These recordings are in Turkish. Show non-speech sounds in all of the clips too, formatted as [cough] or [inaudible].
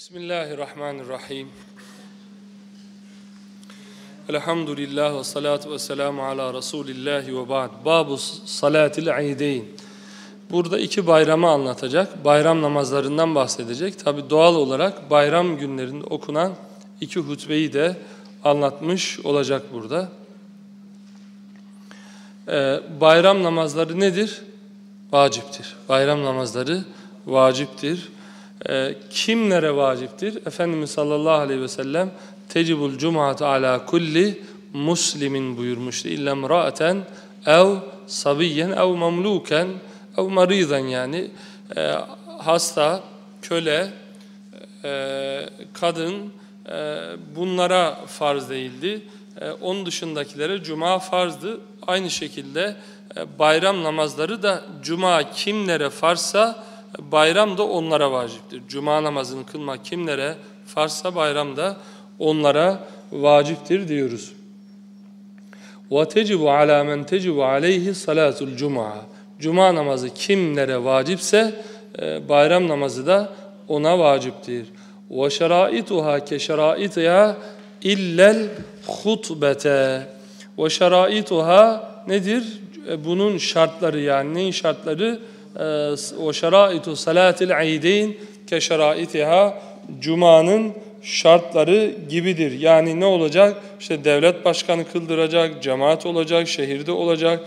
Bismillahirrahmanirrahim. Elhamdülillah ve salatu ve selamu ala Resulillah ve ba'd. Babu salatil eydeyn. Burada iki bayramı anlatacak. Bayram namazlarından bahsedecek. Tabi doğal olarak bayram günlerinde okunan iki hutbeyi de anlatmış olacak burada. Ee, bayram namazları nedir? Vaciptir. Bayram namazları vaciptir. Ee, kimlere vaciptir? Efendimiz sallallahu aleyhi ve sellem tecibul cumaatu ala kulli muslimin buyurmuştu. İllem ra'aten ev sabiyen ev mamluken ev maridan yani e, hasta, köle, e, kadın e, bunlara farz değildi. E, onun dışındakilere cuma farzdı. Aynı şekilde e, bayram namazları da cuma kimlere farsa bayram da onlara vaciptir. Cuma namazını kılmak kimlere farsa bayram da onlara vaciptir diyoruz. وَتَجِبُ عَلَى مَنْ تَجِبُ عَلَيْهِ صَلَاتُ الْجُمَعَ Cuma namazı kimlere vacipse e, bayram namazı da ona vaciptir. وَشَرَائِتُهَا كَشَرَائِتِهَا اِلَّا الْخُطْبَةَ وَشَرَائِتُهَا nedir? E, bunun şartları yani neyin şartları? ve şeraitu salatil aideyn cumanın şartları gibidir. Yani ne olacak? İşte devlet başkanı kıldıracak, cemaat olacak, şehirde olacak.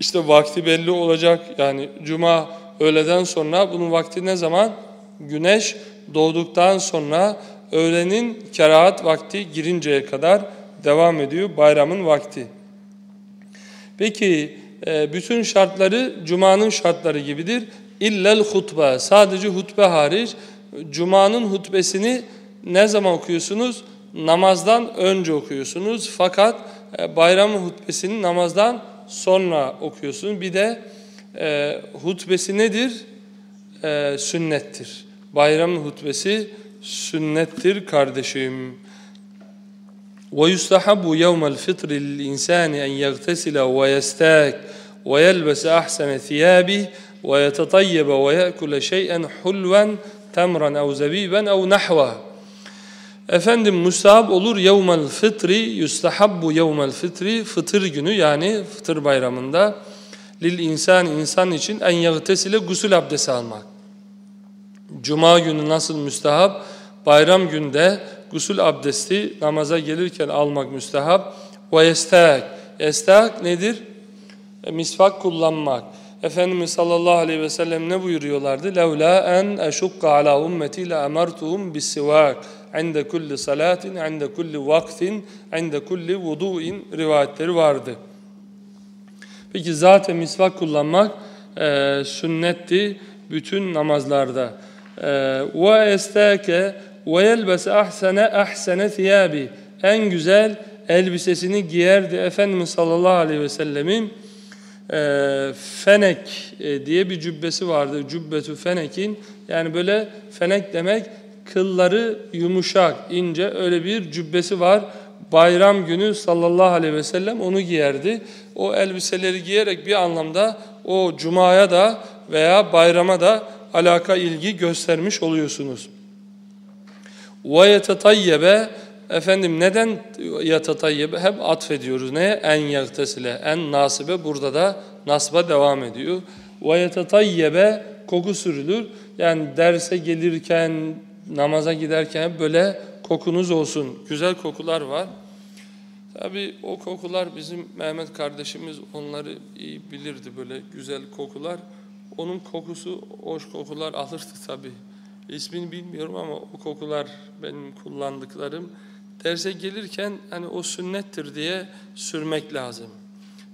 İşte vakti belli olacak. Yani cuma öğleden sonra bunun vakti ne zaman? Güneş doğduktan sonra öğlenin kerahat vakti girinceye kadar devam ediyor bayramın vakti. Peki bütün şartları cumanın şartları gibidir. İllel hutbe sadece hutbe hariç Cuma'nın hutbesini ne zaman okuyorsunuz? Namazdan önce okuyorsunuz. Fakat e, bayramın hutbesini namazdan sonra okuyorsunuz. Bir de e, hutbesi nedir? E, sünnettir. Bayramın hutbesi sünnettir kardeşim. ويستحب يوم الفطر للإنسان أن يغتسل ويستاك ويلبس أحسن ثيابه ويتطيب ويأكل شيئا حلوا temran ev zebiben ev nahva. Efendim müstahap olur yevmel fıtri, yustahabbu yevmel fıtri, fıtır günü yani fıtır bayramında lil insan insan için en yagtesile gusül abdesti almak. Cuma günü nasıl müstahap? Bayram günde gusül abdesti namaza gelirken almak müstahap. Ve yestak. Yestak nedir? e, misvak kullanmak. Efendimiz sallallahu aleyhi ve sellem ne buyuruyorlardı? Levla en eşukka ala ummeti la emartuhum bisivak inde kulli salatin, inde kulli vaktin, inde kulli vudu'in rivayetleri vardı. Peki zaten misvak kullanmak e, sünnetti bütün namazlarda. E, ve estake ve yelbese ahsene ahsene thiyabi. En güzel elbisesini giyerdi Efendimiz sallallahu aleyhi ve sellemin e, fenek e, diye bir cübbesi vardı. Cübbetü fenekin yani böyle fenek demek kılları yumuşak, ince öyle bir cübbesi var. Bayram günü sallallahu aleyhi ve sellem onu giyerdi. O elbiseleri giyerek bir anlamda o cumaya da veya bayrama da alaka ilgi göstermiş oluyorsunuz. وَيَتَطَيَّبَ Efendim neden yatatayyebe hep atfediyoruz neye? En yaktesile, en nasibe burada da nasba devam ediyor. Ve yatatayyebe koku sürülür. Yani derse gelirken, namaza giderken böyle kokunuz olsun. Güzel kokular var. Tabi o kokular bizim Mehmet kardeşimiz onları iyi bilirdi böyle güzel kokular. Onun kokusu hoş kokular alırdı tabi. İsmini bilmiyorum ama o kokular benim kullandıklarım derse gelirken hani o sünnettir diye sürmek lazım.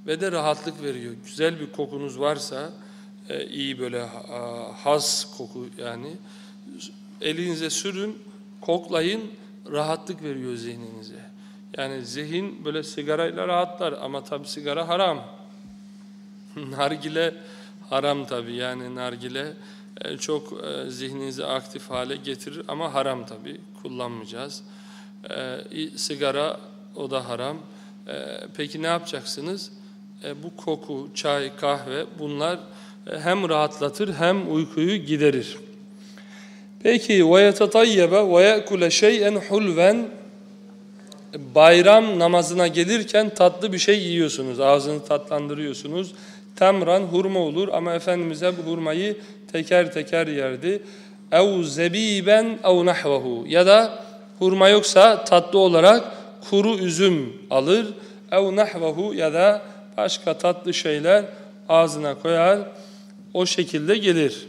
Ve de rahatlık veriyor. Güzel bir kokunuz varsa e, iyi böyle has koku yani elinize sürün, koklayın, rahatlık veriyor zihninize. Yani zihin böyle sigarayla rahatlar ama tabi sigara haram. [laughs] nargile haram tabi yani nargile e, çok e, zihninizi aktif hale getirir ama haram tabi kullanmayacağız. E, sigara o da haram. E, peki ne yapacaksınız? E, bu koku, çay, kahve bunlar e, hem rahatlatır hem uykuyu giderir. Peki ve yetatayyebe ve ye'kule şey'en hulven bayram namazına gelirken tatlı bir şey yiyorsunuz. Ağzını tatlandırıyorsunuz. Temran hurma olur ama Efendimiz hep hurmayı teker teker yerdi. Ev zebiben ev nahvehu ya da hurma yoksa tatlı olarak kuru üzüm alır. Ev nahvehu ya da başka tatlı şeyler ağzına koyar. O şekilde gelir.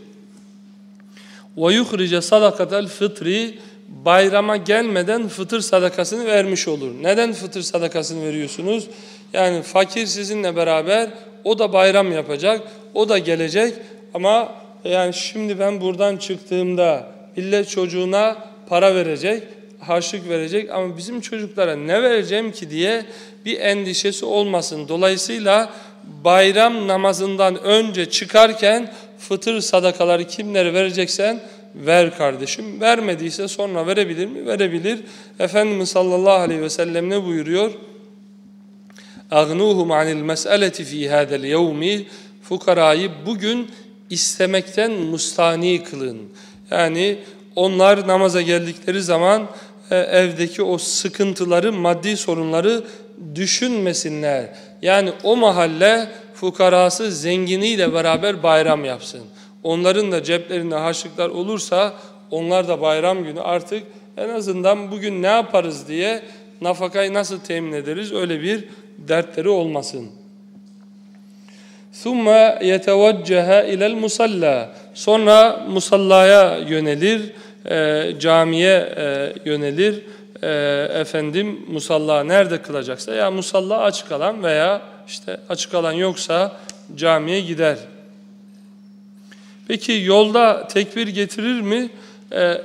Ve yuhrice sadakatel fıtri bayrama gelmeden fıtır sadakasını vermiş olur. Neden fıtır sadakasını veriyorsunuz? Yani fakir sizinle beraber o da bayram yapacak, o da gelecek ama yani şimdi ben buradan çıktığımda millet çocuğuna para verecek, harçlık verecek ama bizim çocuklara ne vereceğim ki diye bir endişesi olmasın. Dolayısıyla bayram namazından önce çıkarken fıtır sadakaları kimlere vereceksen ver kardeşim. Vermediyse sonra verebilir mi? Verebilir. Efendimiz sallallahu aleyhi ve sellem ne buyuruyor? اَغْنُوهُمْ عَنِ الْمَسْأَلَةِ ف۪ي هَذَا الْيَوْمِ Fukarayı bugün istemekten mustani kılın. Yani onlar namaza geldikleri zaman e, evdeki o sıkıntıları, maddi sorunları düşünmesinler. Yani o mahalle fukarası zenginiyle beraber bayram yapsın. Onların da ceplerinde harçlıklar olursa onlar da bayram günü artık en azından bugün ne yaparız diye nafakayı nasıl temin ederiz öyle bir dertleri olmasın. ثُمَّ يَتَوَجَّهَ اِلَى الْمُسَلَّى Sonra musallaya yönelir, e, camiye e, yönelir. E, efendim musalla nerede kılacaksa ya musalla açık alan veya işte açık alan yoksa camiye gider. Peki yolda tekbir getirir mi? Ee,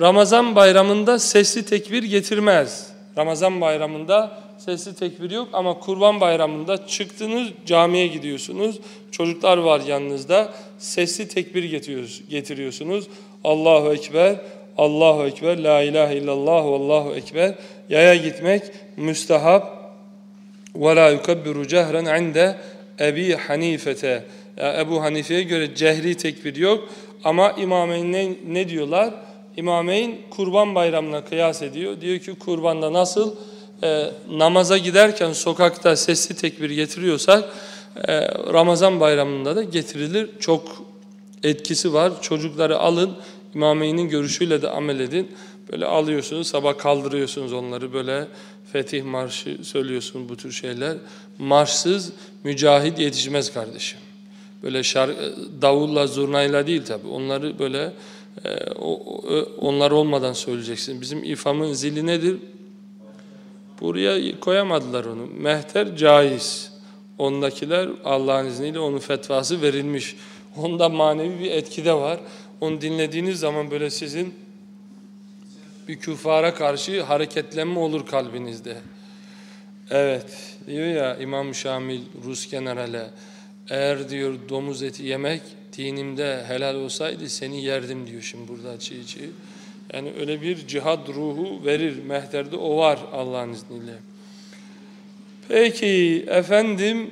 Ramazan bayramında sesli tekbir getirmez. Ramazan bayramında sesli tekbir yok ama kurban bayramında çıktınız camiye gidiyorsunuz. Çocuklar var yanınızda. Sesli tekbir getiriyorsunuz. Allahu Ekber, Allahu Ekber, La ilahe illallah Allahu Ekber. Yaya gitmek müstehap. Ve la yukabbiru cehren inde Ebi Hanifete. Ebu Hanife'ye göre cehri tekbir yok. Ama İmameyn ne, ne diyorlar? İmameyn kurban bayramına kıyas ediyor. Diyor ki kurbanda nasıl e, namaza giderken sokakta sesli tekbir getiriyorsak e, Ramazan bayramında da getirilir. Çok etkisi var. Çocukları alın. İmameyn'in görüşüyle de amel edin. Böyle alıyorsunuz, sabah kaldırıyorsunuz onları böyle fetih marşı söylüyorsunuz bu tür şeyler. Marşsız mücahit yetişmez kardeşim. Böyle şar davulla, zurnayla değil tabi. Onları böyle e, o, onlar olmadan söyleyeceksin. Bizim ifamın zili nedir? Buraya koyamadılar onu. Mehter caiz. Ondakiler Allah'ın izniyle onun fetvası verilmiş. Onda manevi bir etki de var. Onu dinlediğiniz zaman böyle sizin bir küfara karşı hareketlenme olur kalbinizde. Evet diyor ya İmam Şamil Rus generale eğer diyor domuz eti yemek dinimde helal olsaydı seni yerdim diyor şimdi burada çiğ çiğ. Yani öyle bir cihad ruhu verir. Mehterde o var Allah'ın izniyle. Peki efendim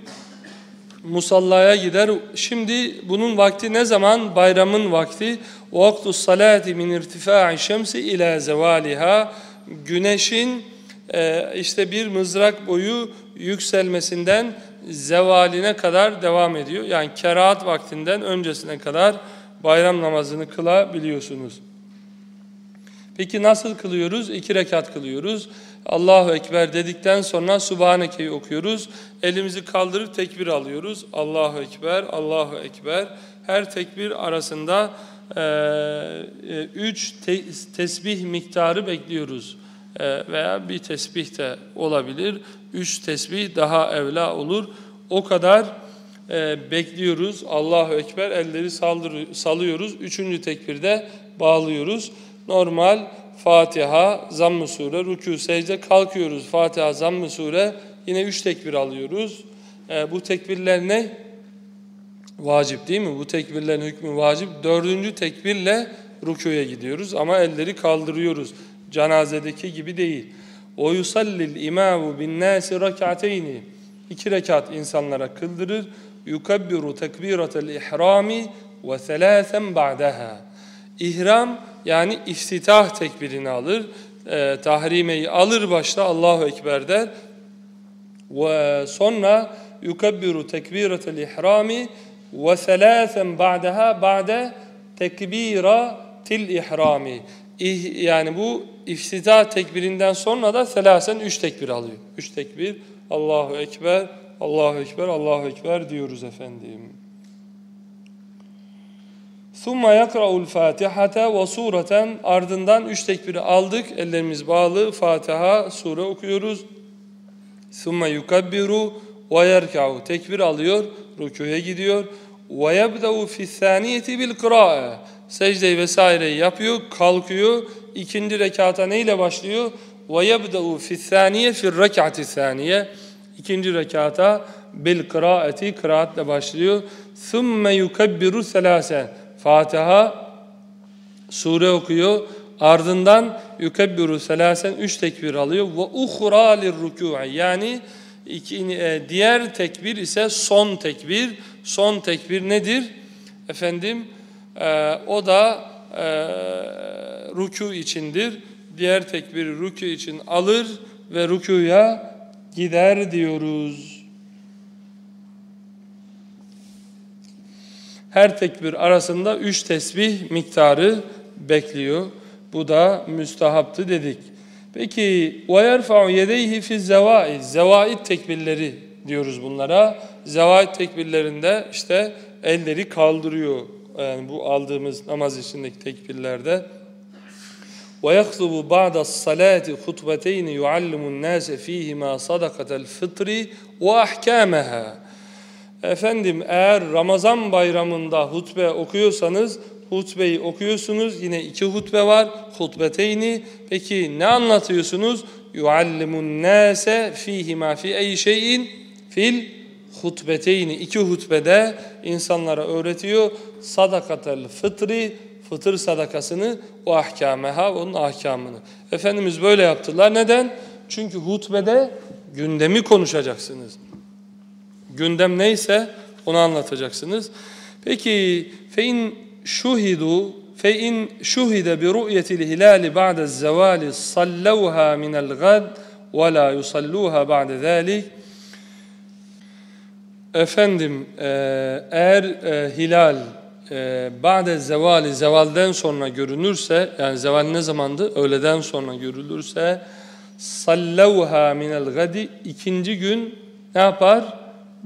musallaya gider. Şimdi bunun vakti ne zaman? Bayramın vakti. Vaktu salati min irtifa'i şemsi ila zevaliha. Güneşin e, işte bir mızrak boyu yükselmesinden zevaline kadar devam ediyor. Yani kerahat vaktinden öncesine kadar bayram namazını kılabiliyorsunuz. Peki nasıl kılıyoruz? İki rekat kılıyoruz. Allahu Ekber dedikten sonra Subhaneke'yi okuyoruz. Elimizi kaldırıp tekbir alıyoruz. Allahu Ekber, Allahu Ekber. Her tekbir arasında e, e, üç te tesbih miktarı bekliyoruz. E, veya bir tesbih de olabilir. Üç tesbih daha evla olur. O kadar e, bekliyoruz. Allahu Ekber elleri saldır, salıyoruz. Üçüncü tekbirde bağlıyoruz. Normal Fatiha, Zamm-ı Sure, Rükû, Secde kalkıyoruz. Fatiha, Zamm-ı Sure yine üç tekbir alıyoruz. E, bu tekbirler ne? Vacip değil mi? Bu tekbirlerin hükmü vacip. Dördüncü tekbirle rükûya gidiyoruz ama elleri kaldırıyoruz. Cenazedeki gibi değil. O yusallil imamu bin nasi rak'ateyni. İki rekat insanlara kıldırır. Yukabbiru tekbiratel ihrami ve selâsen ba'daha. İhram yani iftitah tekbirini alır. E, tahrimeyi alır başta Allahu Ekber der. Ve sonra yukabbiru tekbiratel ihrami ve selâsen ba'daha ba'de tekbiratil ihrami. İh, yani bu iftitah tekbirinden sonra da selasen üç tekbir alıyor. Üç tekbir Allahu Ekber, Allahu Ekber, Allahu Ekber diyoruz efendim. Yakra'ul Fatihata ve sureten ardından üç tekbiri aldık. Ellerimiz bağlı. Fatiha, sure okuyoruz. Yukabbiru ve yerka'u. Tekbir alıyor, rükûya gidiyor. Fi thaniyeti bil kıra'a. Secdeyi vesaireyi yapıyor, kalkıyor. İkinci rekata neyle başlıyor? Yebda'u fi thaniye fi rek'ati thaniye. İkinci rekata bil kıraati, kıraatle başlıyor. Thumme yukabbiru selasen. Fatiha, sure okuyor. Ardından yukebbiru selasen üç tekbir alıyor. Ve uhra lirrükû'i yani iki, e, diğer tekbir ise son tekbir. Son tekbir nedir? Efendim e, o da e, rükû içindir. Diğer tekbiri rükû için alır ve rükûya gider diyoruz. Her tekbir arasında üç tesbih miktarı bekliyor. Bu da müstahaptı dedik. Peki وَيَرْفَعُ يَدَيْهِ فِي الزَّوَائِدِ Zevaid tekbirleri diyoruz bunlara. Zevaid tekbirlerinde işte elleri kaldırıyor. Yani bu aldığımız namaz içindeki tekbirlerde. وَيَخْطُبُ بَعْدَ الصَّلَاةِ خُطْبَتَيْنِ يُعَلِّمُ النَّاسَ ف۪يهِمَا صَدَقَةَ الْفِطْرِ وَأَحْكَامَهَا Efendim eğer Ramazan bayramında hutbe okuyorsanız hutbeyi okuyorsunuz. Yine iki hutbe var. Hutbeteyni. Peki ne anlatıyorsunuz? Yuallimun nase fihi ma fi ey şeyin fil hutbeteyni. İki hutbede insanlara öğretiyor. Sadakatel fıtri fıtır sadakasını o ahkameha onun ahkamını. Efendimiz böyle yaptılar. Neden? Çünkü hutbede gündemi konuşacaksınız. Gündem neyse onu anlatacaksınız. Peki fein şuhidu fein şuhide bi ru'yetil hilali ba'de zevali sallawha minel gad ve la yusalluha ba'de zalik Efendim e, eğer e, hilal e, ba'de zevali zevalden sonra görünürse yani zeval ne zamandı? Öğleden sonra görülürse sallavha minel gadi ikinci gün ne yapar?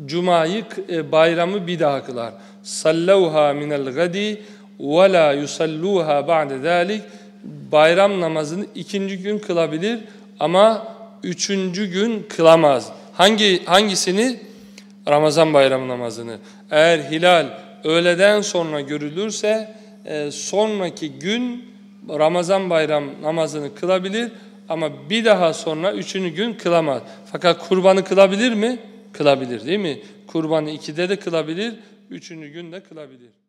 Cuma'yı e, bayramı bir daha kılar. Sallavha minel gadi ve la yusalluha ba'de zalik bayram namazını ikinci gün kılabilir ama üçüncü gün kılamaz. Hangi hangisini? Ramazan bayram namazını. Eğer hilal öğleden sonra görülürse e, sonraki gün Ramazan bayram namazını kılabilir ama bir daha sonra üçüncü gün kılamaz. Fakat kurbanı kılabilir mi? Kılabilir değil mi? Kurbanı ikide de kılabilir, üçüncü gün de kılabilir.